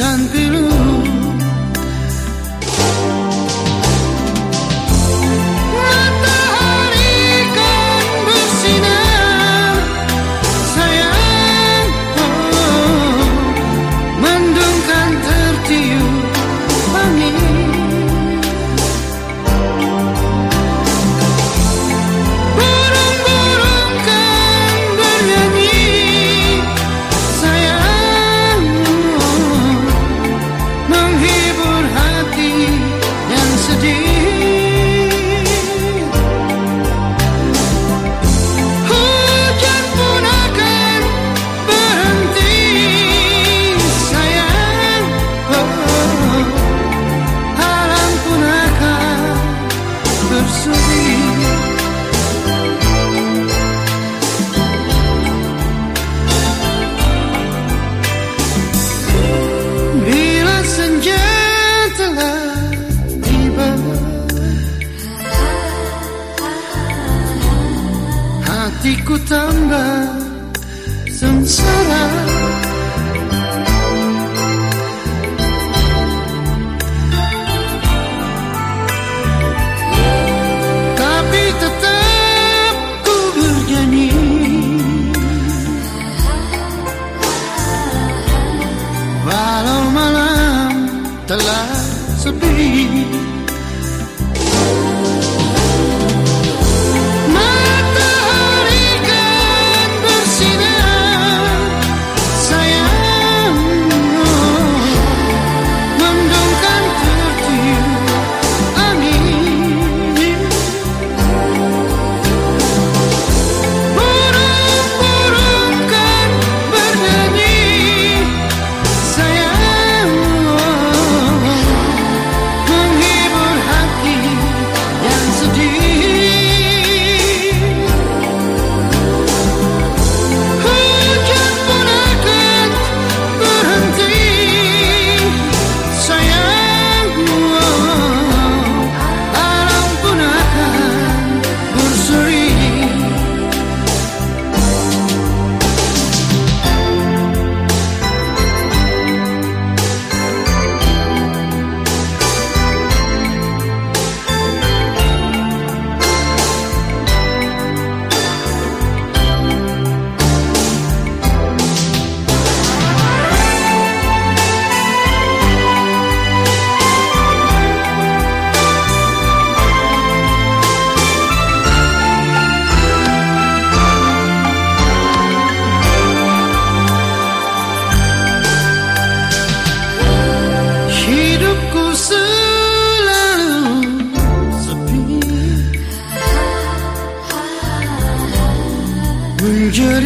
dan pilu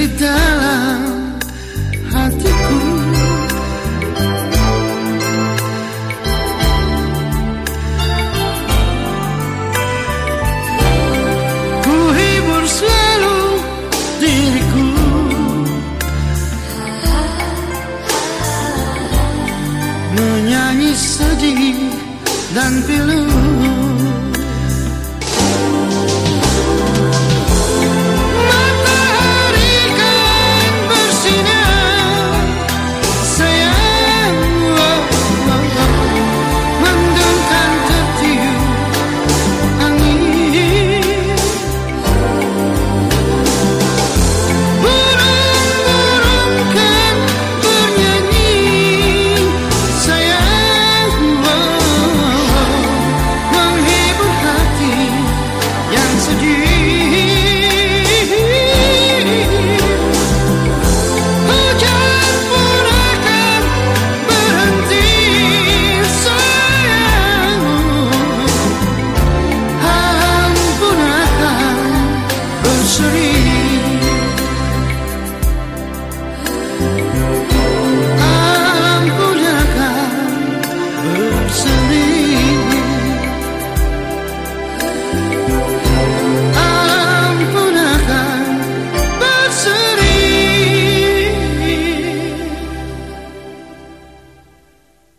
di dalam hatiku. Ku hibur selalu diriku. Menyanyi sedih dan pilu.